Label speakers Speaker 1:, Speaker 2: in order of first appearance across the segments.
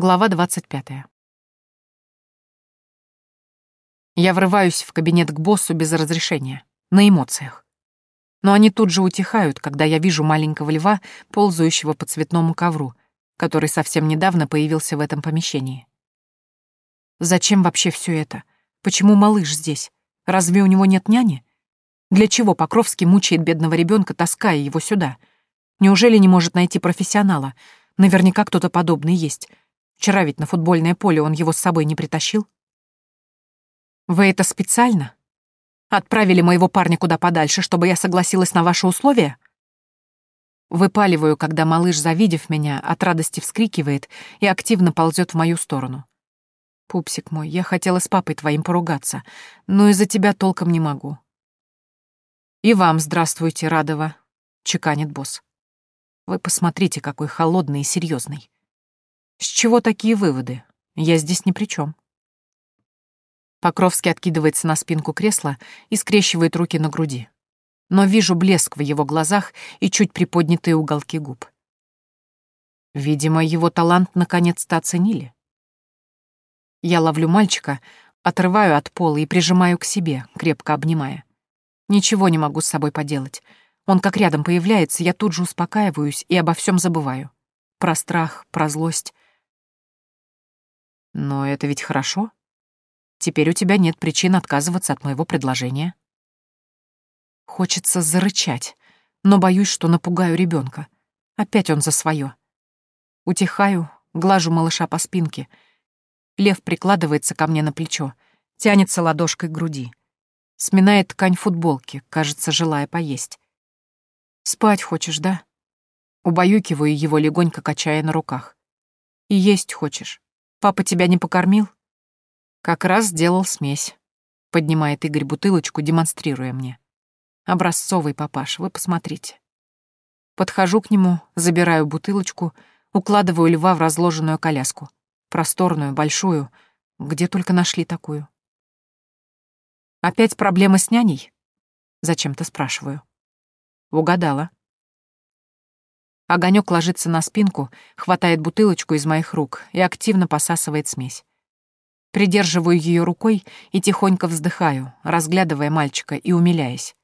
Speaker 1: Глава 25. Я врываюсь в кабинет к боссу без разрешения, на эмоциях. Но они тут же утихают, когда я вижу маленького льва, ползающего по цветному ковру, который совсем недавно появился в этом помещении. Зачем вообще все это? Почему малыш здесь? Разве у него нет няни? Для чего Покровский мучает бедного ребенка, таская его сюда? Неужели не может найти профессионала? Наверняка кто-то подобный есть — Вчера ведь на футбольное поле он его с собой не притащил. Вы это специально? Отправили моего парня куда подальше, чтобы я согласилась на ваши условия? Выпаливаю, когда малыш, завидев меня, от радости вскрикивает и активно ползет в мою сторону. Пупсик мой, я хотела с папой твоим поругаться, но из-за тебя толком не могу. И вам здравствуйте, Радова, чеканит босс. Вы посмотрите, какой холодный и серьезный. С чего такие выводы? Я здесь ни при чем. Покровский откидывается на спинку кресла и скрещивает руки на груди. Но вижу блеск в его глазах и чуть приподнятые уголки губ. Видимо, его талант наконец-то оценили. Я ловлю мальчика, отрываю от пола и прижимаю к себе, крепко обнимая. Ничего не могу с собой поделать. Он как рядом появляется, я тут же успокаиваюсь и обо всем забываю. Про страх, про злость. Но это ведь хорошо. Теперь у тебя нет причин отказываться от моего предложения. Хочется зарычать, но боюсь, что напугаю ребенка. Опять он за свое. Утихаю, глажу малыша по спинке. Лев прикладывается ко мне на плечо, тянется ладошкой к груди. Сминает ткань футболки, кажется, желая поесть. «Спать хочешь, да?» Убаюкиваю его, легонько качая на руках. «И есть хочешь?» Папа тебя не покормил? Как раз сделал смесь. Поднимает Игорь бутылочку, демонстрируя мне. Образцовый папаш, вы посмотрите. Подхожу к нему, забираю бутылочку, укладываю льва в разложенную коляску. Просторную, большую, где только нашли такую. Опять проблемы с няней? Зачем-то спрашиваю. Угадала. Огонек ложится на спинку, хватает бутылочку из моих рук и активно посасывает смесь. Придерживаю ее рукой и тихонько вздыхаю, разглядывая мальчика и умиляясь.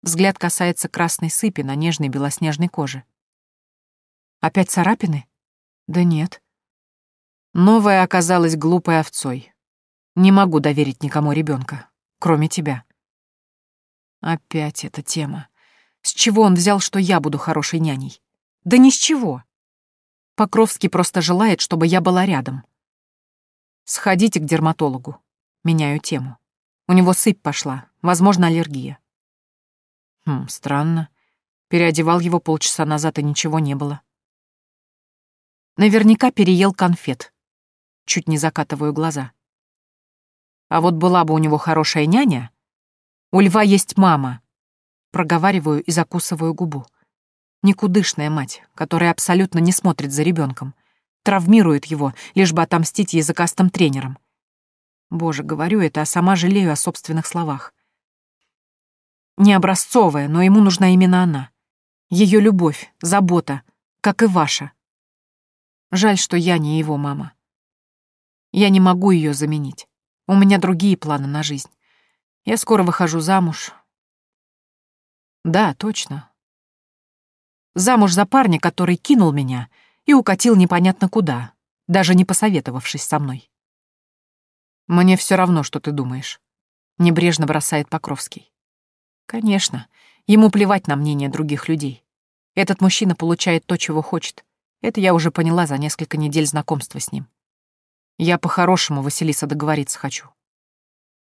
Speaker 1: Взгляд касается красной сыпи на нежной белоснежной коже. Опять царапины? Да нет. Новая оказалась глупой овцой. Не могу доверить никому ребенка, кроме тебя. Опять эта тема. С чего он взял, что я буду хорошей няней? Да ни с чего. Покровский просто желает, чтобы я была рядом. Сходите к дерматологу. Меняю тему. У него сыпь пошла, возможно, аллергия. Хм, странно. Переодевал его полчаса назад, и ничего не было. Наверняка переел конфет. Чуть не закатываю глаза. А вот была бы у него хорошая няня. У льва есть мама. Проговариваю и закусываю губу. Никудышная мать, которая абсолютно не смотрит за ребенком, травмирует его, лишь бы отомстить языкастым тренерам. Боже, говорю это, а сама жалею о собственных словах. Не образцовая, но ему нужна именно она. Ее любовь, забота, как и ваша. Жаль, что я не его мама. Я не могу ее заменить. У меня другие планы на жизнь. Я скоро выхожу замуж. Да, точно, Замуж за парня, который кинул меня и укатил непонятно куда, даже не посоветовавшись со мной. «Мне все равно, что ты думаешь», — небрежно бросает Покровский. «Конечно, ему плевать на мнение других людей. Этот мужчина получает то, чего хочет. Это я уже поняла за несколько недель знакомства с ним. Я по-хорошему, Василиса, договориться хочу.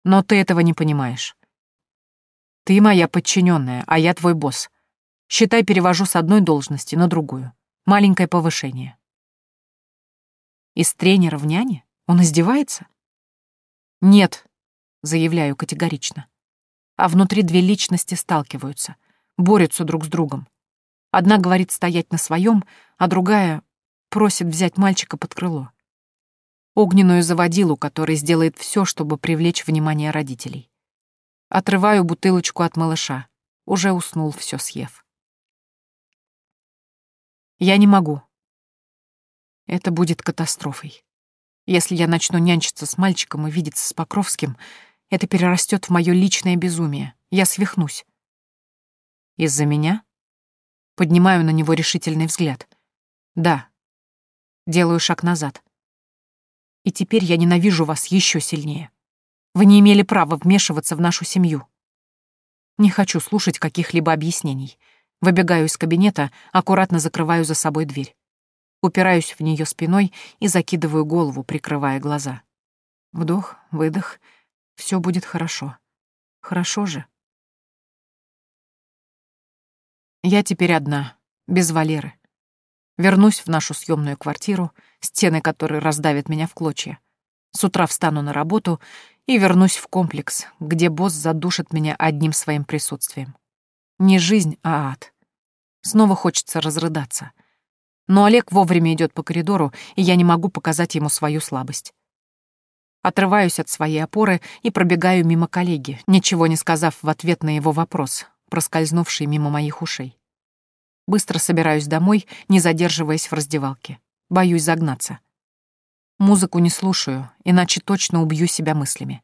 Speaker 1: Но ты этого не понимаешь. Ты моя подчиненная, а я твой босс. Считай, перевожу с одной должности на другую. Маленькое повышение. Из тренера в няне? Он издевается? Нет, заявляю категорично. А внутри две личности сталкиваются, борются друг с другом. Одна говорит стоять на своем, а другая просит взять мальчика под крыло. Огненную заводилу, который сделает все, чтобы привлечь внимание родителей. Отрываю бутылочку от малыша. Уже уснул, все съев. Я не могу. Это будет катастрофой. Если я начну нянчиться с мальчиком и видеться с Покровским, это перерастет в мое личное безумие. Я свихнусь. Из-за меня? Поднимаю на него решительный взгляд. Да. Делаю шаг назад. И теперь я ненавижу вас еще сильнее. Вы не имели права вмешиваться в нашу семью. Не хочу слушать каких-либо объяснений. Выбегаю из кабинета, аккуратно закрываю за собой дверь. Упираюсь в нее спиной и закидываю голову, прикрывая глаза. Вдох, выдох. Все будет хорошо. Хорошо же. Я теперь одна, без Валеры. Вернусь в нашу съемную квартиру, стены которой раздавят меня в клочья. С утра встану на работу и вернусь в комплекс, где босс задушит меня одним своим присутствием. Не жизнь, а ад. Снова хочется разрыдаться. Но Олег вовремя идет по коридору, и я не могу показать ему свою слабость. Отрываюсь от своей опоры и пробегаю мимо коллеги, ничего не сказав в ответ на его вопрос, проскользнувший мимо моих ушей. Быстро собираюсь домой, не задерживаясь в раздевалке. Боюсь загнаться. Музыку не слушаю, иначе точно убью себя мыслями.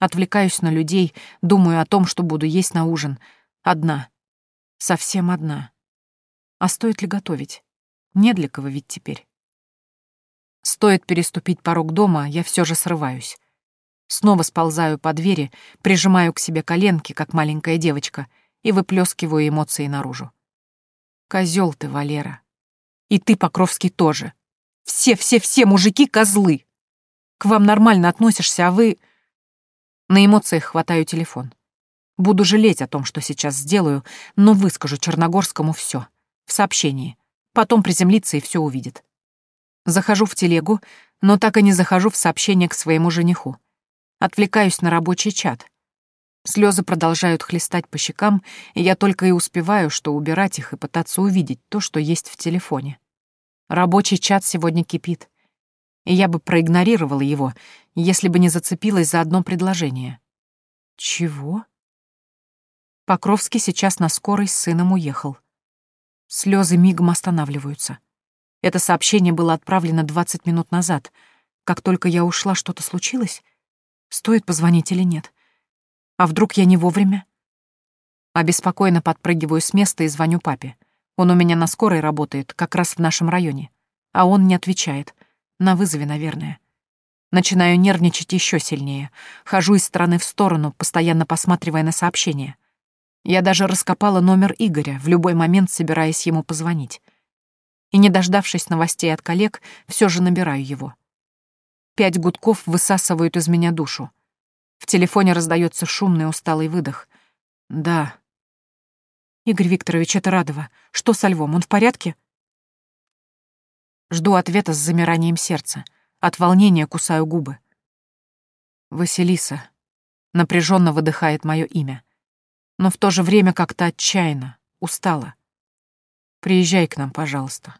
Speaker 1: Отвлекаюсь на людей, думаю о том, что буду есть на ужин. Одна. Совсем одна. А стоит ли готовить? Не для кого ведь теперь. Стоит переступить порог дома, я все же срываюсь. Снова сползаю по двери, прижимаю к себе коленки, как маленькая девочка, и выплескиваю эмоции наружу. Козел ты, Валера. И ты, Покровский, тоже. Все-все-все мужики козлы. К вам нормально относишься, а вы... На эмоциях хватаю телефон. Буду жалеть о том, что сейчас сделаю, но выскажу Черногорскому все. В сообщении. Потом приземлится и все увидит. Захожу в телегу, но так и не захожу в сообщение к своему жениху. Отвлекаюсь на рабочий чат. Слезы продолжают хлестать по щекам, и я только и успеваю, что убирать их и пытаться увидеть то, что есть в телефоне. Рабочий чат сегодня кипит, и я бы проигнорировала его, если бы не зацепилась за одно предложение. Чего? Покровский сейчас на скорой с сыном уехал. Слезы мигом останавливаются. Это сообщение было отправлено 20 минут назад. Как только я ушла, что-то случилось? Стоит позвонить или нет? А вдруг я не вовремя? Обеспокоенно подпрыгиваю с места и звоню папе. Он у меня на скорой работает, как раз в нашем районе. А он не отвечает. На вызове, наверное. Начинаю нервничать еще сильнее. Хожу из стороны в сторону, постоянно посматривая на сообщения. Я даже раскопала номер Игоря, в любой момент собираясь ему позвонить. И, не дождавшись новостей от коллег, все же набираю его. Пять гудков высасывают из меня душу. В телефоне раздается шумный усталый выдох. «Да». «Игорь Викторович, это Радова. Что со львом, он в порядке?» Жду ответа с замиранием сердца. От волнения кусаю губы. «Василиса», — напряженно выдыхает мое имя. Но в то же время как-то отчаянно, устала. «Приезжай к нам, пожалуйста».